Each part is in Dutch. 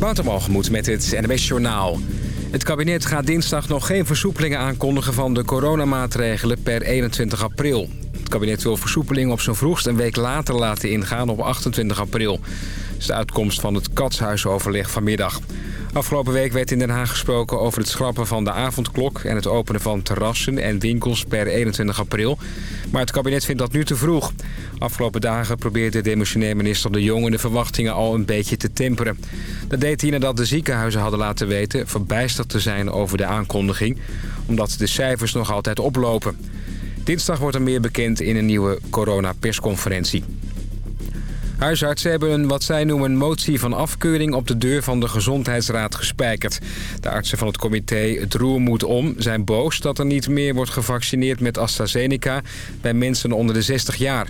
Watermalgemoed met het NWS Journaal. Het kabinet gaat dinsdag nog geen versoepelingen aankondigen van de coronamaatregelen per 21 april. Het kabinet wil versoepelingen op zijn vroegst een week later laten ingaan op 28 april. Dat is de uitkomst van het katshuisoverleg vanmiddag. Afgelopen week werd in Den Haag gesproken over het schrappen van de avondklok... en het openen van terrassen en winkels per 21 april. Maar het kabinet vindt dat nu te vroeg. Afgelopen dagen probeerde demissionair minister De Jong... de verwachtingen al een beetje te temperen. Dat deed hij nadat de ziekenhuizen hadden laten weten... verbijsterd te zijn over de aankondiging... omdat de cijfers nog altijd oplopen. Dinsdag wordt er meer bekend in een nieuwe coronapersconferentie. Huisartsen hebben een wat zij noemen motie van afkeuring op de deur van de Gezondheidsraad gespijkerd. De artsen van het comité Het Roer moet om zijn boos dat er niet meer wordt gevaccineerd met AstraZeneca bij mensen onder de 60 jaar.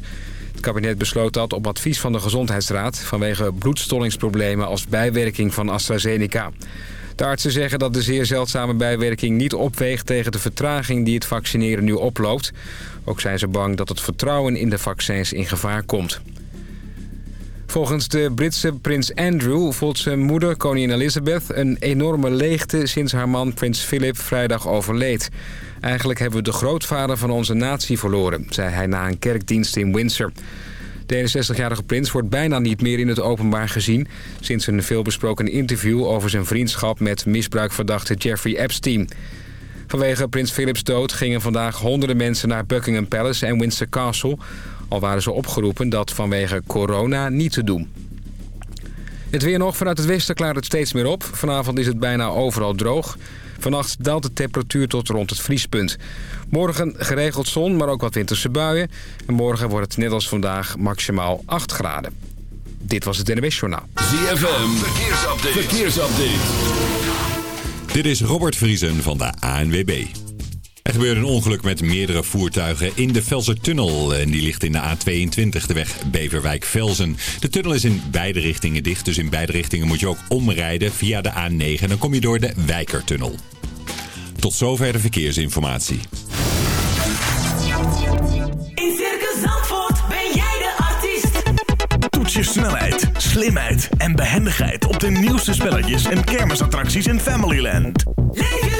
Het kabinet besloot dat op advies van de Gezondheidsraad vanwege bloedstollingsproblemen als bijwerking van AstraZeneca. De artsen zeggen dat de zeer zeldzame bijwerking niet opweegt tegen de vertraging die het vaccineren nu oploopt. Ook zijn ze bang dat het vertrouwen in de vaccins in gevaar komt. Volgens de Britse prins Andrew voelt zijn moeder, koningin Elizabeth... een enorme leegte sinds haar man prins Philip vrijdag overleed. Eigenlijk hebben we de grootvader van onze natie verloren... zei hij na een kerkdienst in Windsor. De 61-jarige prins wordt bijna niet meer in het openbaar gezien... sinds een veelbesproken interview over zijn vriendschap... met misbruikverdachte Jeffrey Epstein... Vanwege prins Philips dood gingen vandaag honderden mensen naar Buckingham Palace en Windsor Castle... Al waren ze opgeroepen dat vanwege corona niet te doen. Het weer nog. Vanuit het westen klaart het steeds meer op. Vanavond is het bijna overal droog. Vannacht daalt de temperatuur tot rond het vriespunt. Morgen geregeld zon, maar ook wat winterse buien. En morgen wordt het net als vandaag maximaal 8 graden. Dit was het NWS Journaal. ZFM, verkeersupdate. verkeersupdate. Dit is Robert Vriesen van de ANWB. Er gebeurde een ongeluk met meerdere voertuigen in de Velsertunnel. En die ligt in de A22, de weg Beverwijk-Velzen. De tunnel is in beide richtingen dicht, dus in beide richtingen moet je ook omrijden via de A9. En dan kom je door de Wijkertunnel. Tot zover de verkeersinformatie. In Circus Zandvoort ben jij de artiest. Toets je snelheid, slimheid en behendigheid op de nieuwste spelletjes en kermisattracties in Familyland. Leef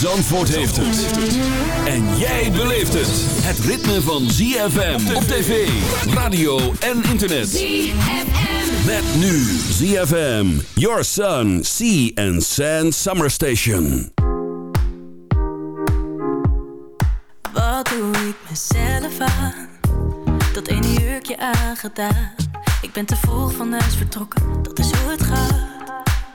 Zandvoort heeft het. En jij beleeft het. Het ritme van ZFM op tv, radio en internet. ZFM. Met nu ZFM, Your Sun, Sea and Sand Summer Station. Wat doe ik mezelf aan? Dat ene jurkje aangedaan. Ik ben te vroeg van huis vertrokken, dat is hoe het gaat.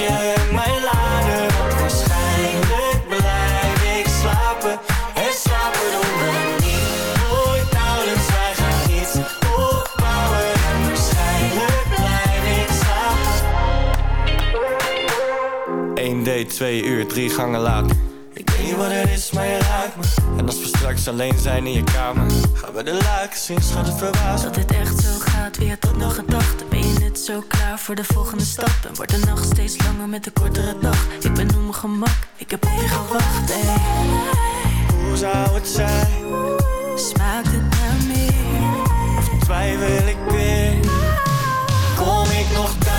je mijn? Waarschijnlijk blij ik slapen En slapen doen we niet Nooit nauwelijks, wij gaan iets opbouwen En waarschijnlijk blij ik slaap. 1 date, 2 uur, 3 gangen later Ik weet niet wat er is, maar je raakt me En als we straks alleen zijn in je kamer Gaan we de luik in, schat het verbaasd Dat dit echt zo gaat, wie had dat nog gedacht? Ben zo klaar voor de volgende stap En wordt de nacht steeds langer met de kortere dag Ik ben op mijn gemak, ik heb er gewacht ey. Hoe zou het zijn? Smaakt het naar meer? Of twijfel ik weer? Kom ik nog bij?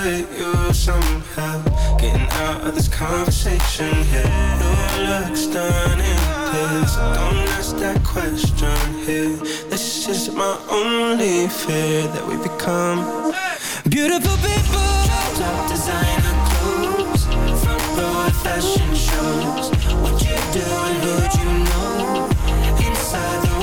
hurt you somehow. Getting out of this conversation here. Your looks done in this. Don't ask that question here. This is my only fear that we become beautiful people. Top designer clothes, front row of fashion shows. What you doing? Who'd you know? Inside the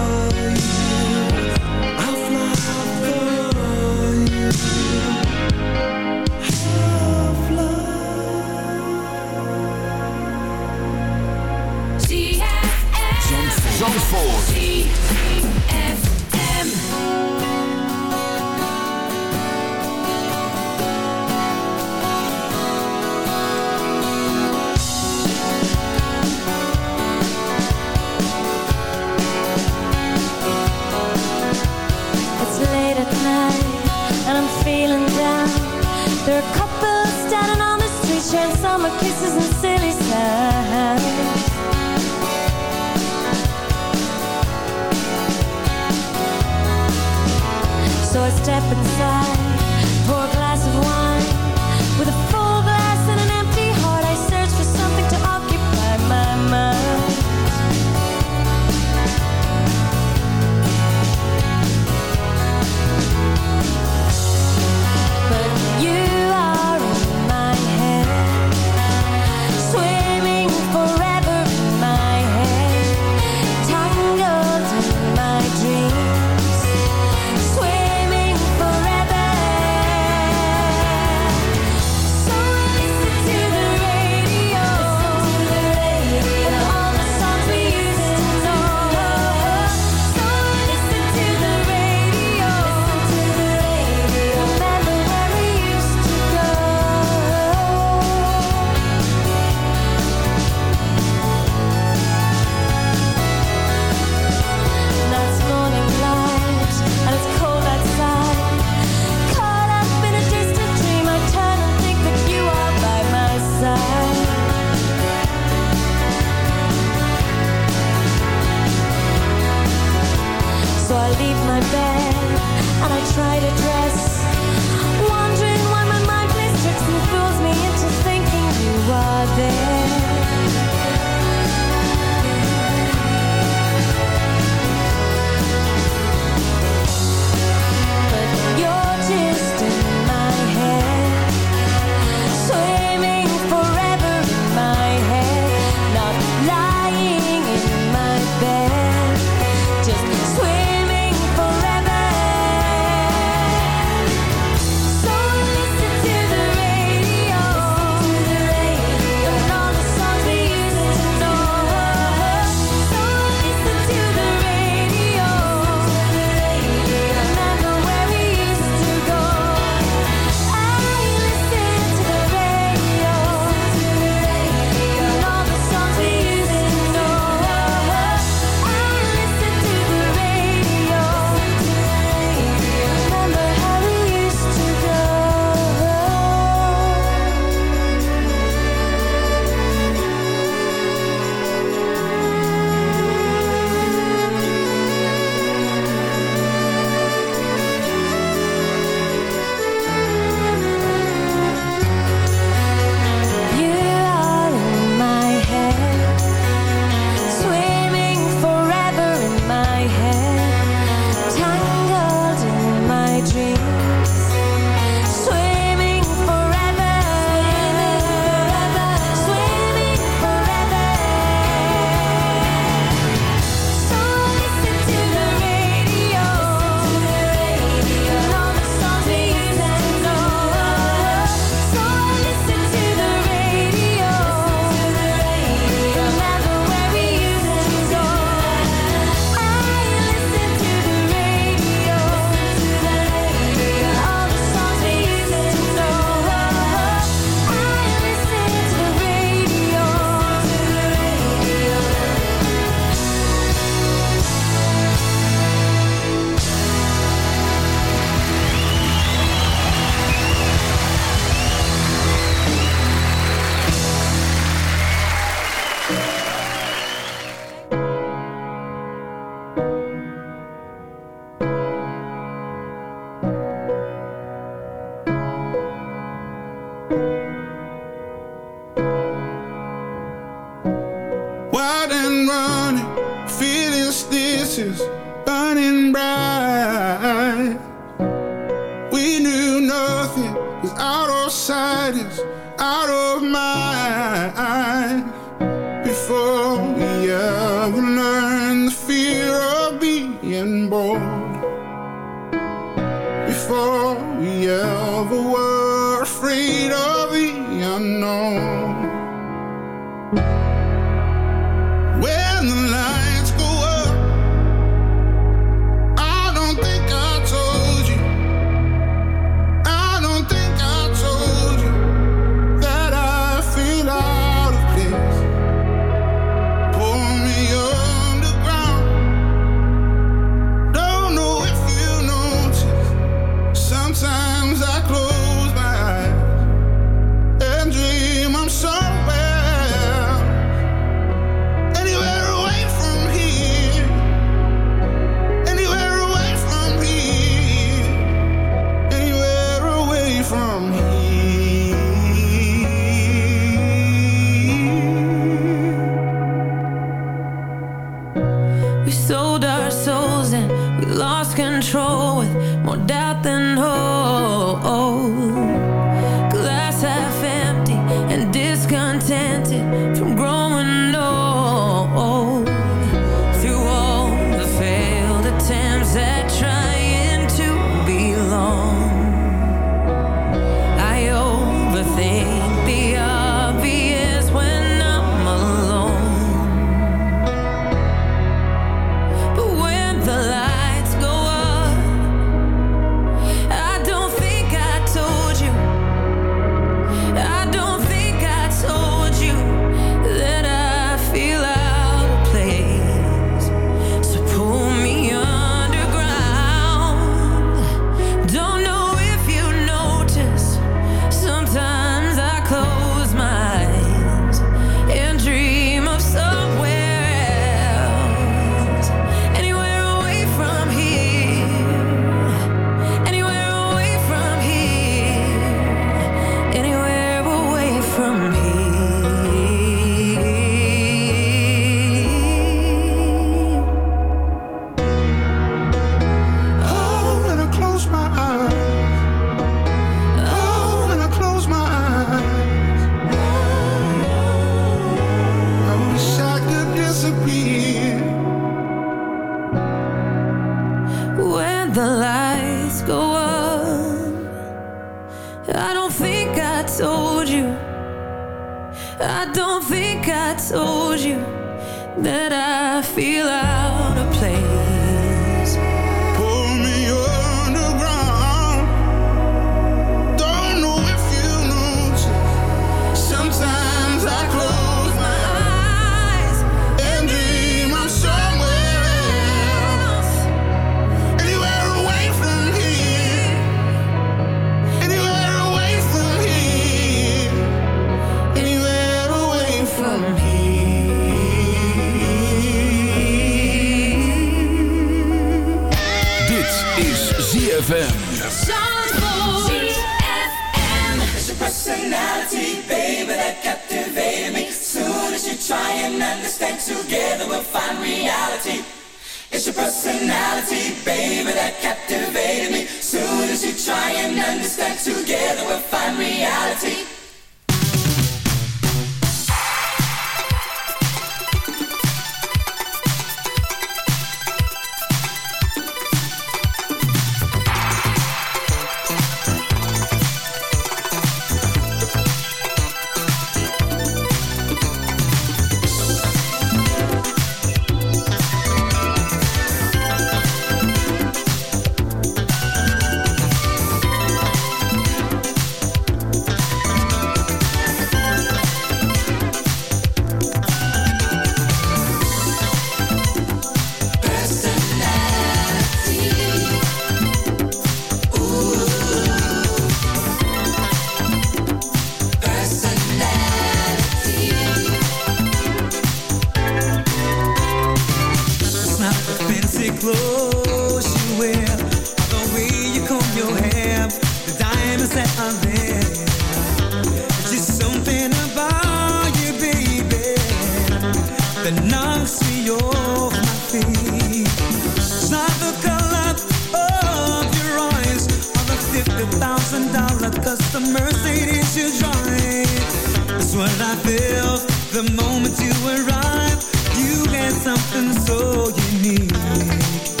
thousand dollar custom Mercedes you drive. That's what I feel the moment you arrive. You had something so unique.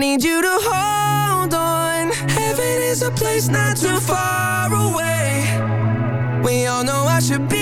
need you to hold on. Heaven is a place not too far away. We all know I should be.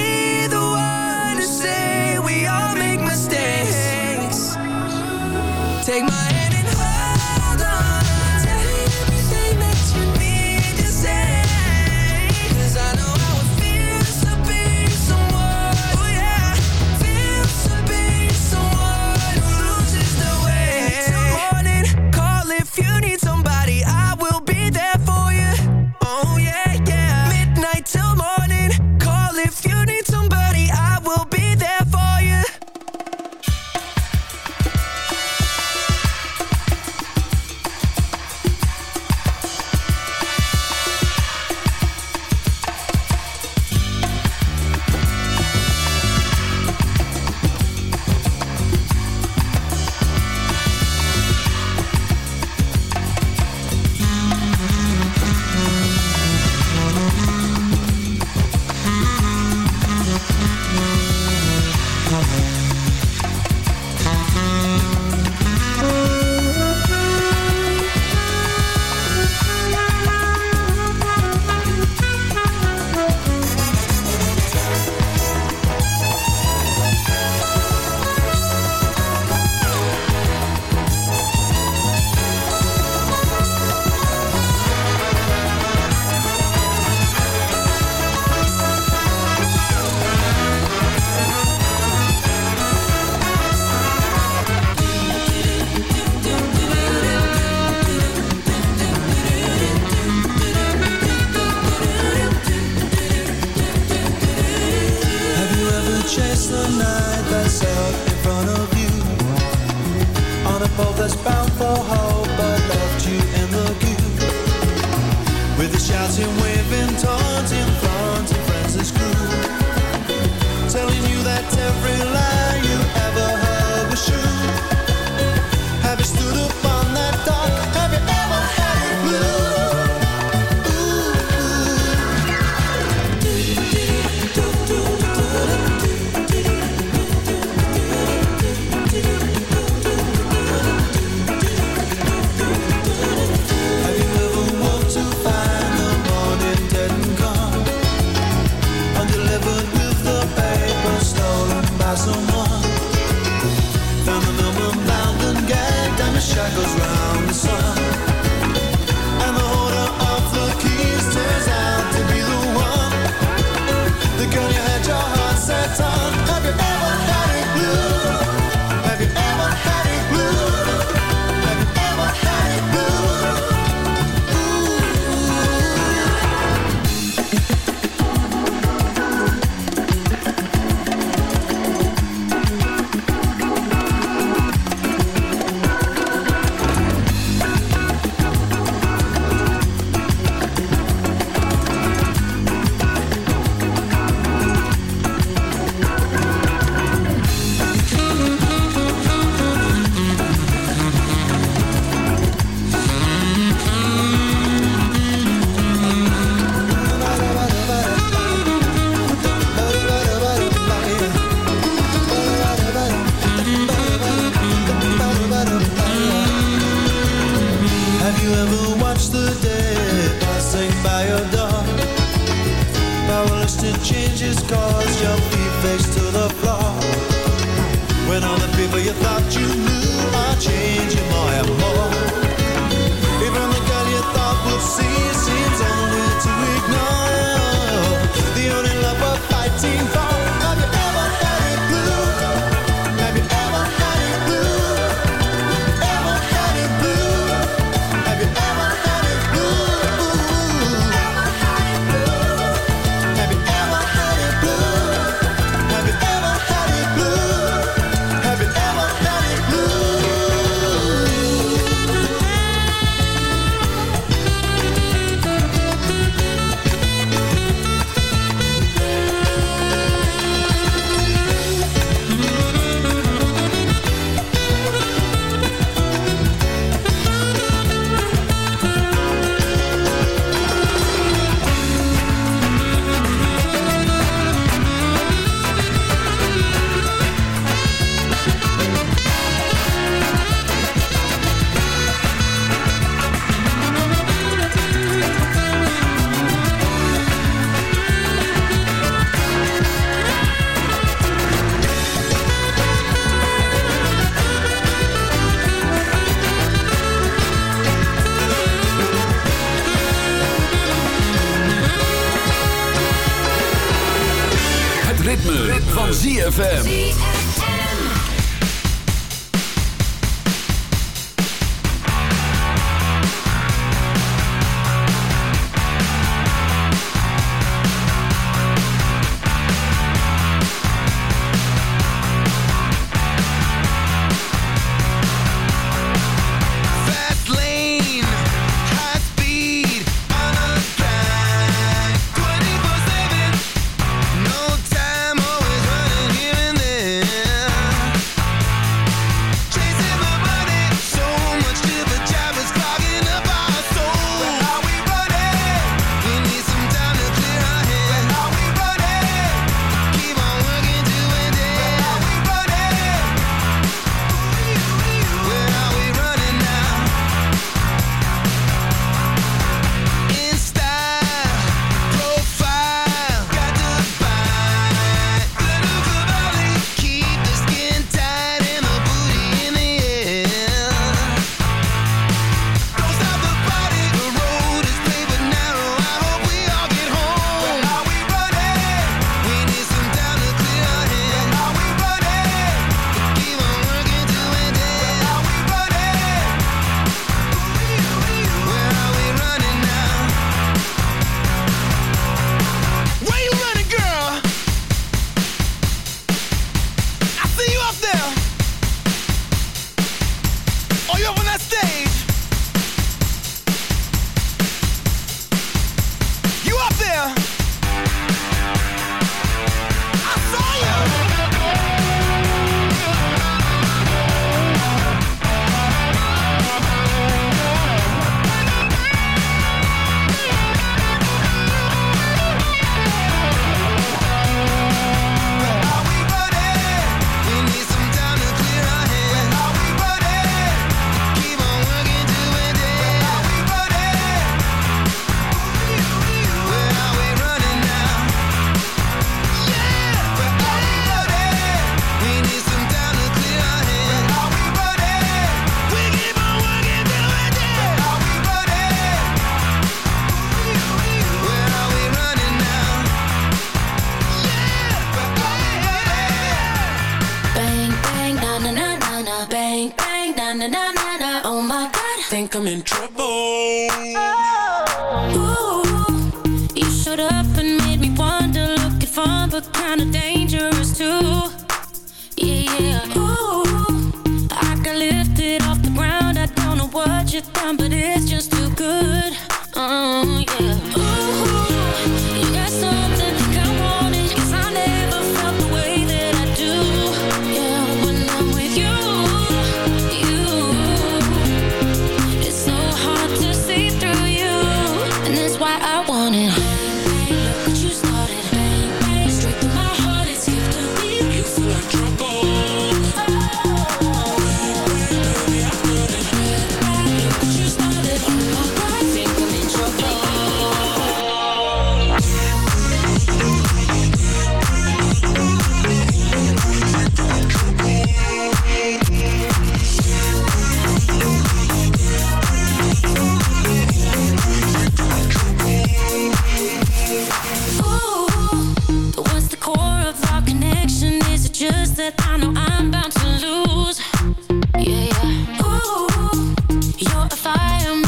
I am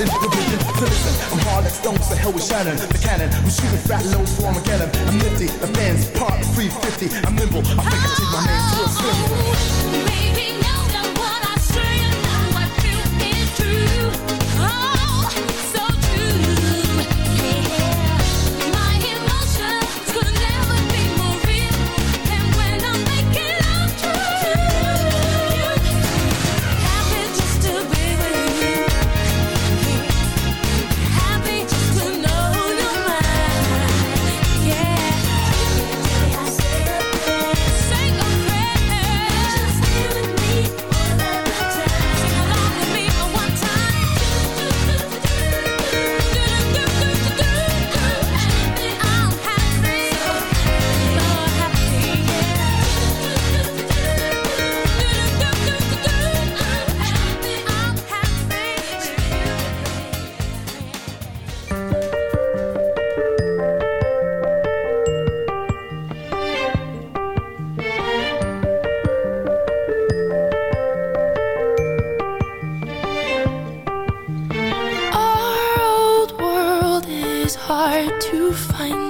in listen. I'm hard like stone. so hell with Shannon. The cannon, I'm shooting fat low for Armageddon. I'm nifty, the fans part 350. I'm nimble, I think I take my hard to find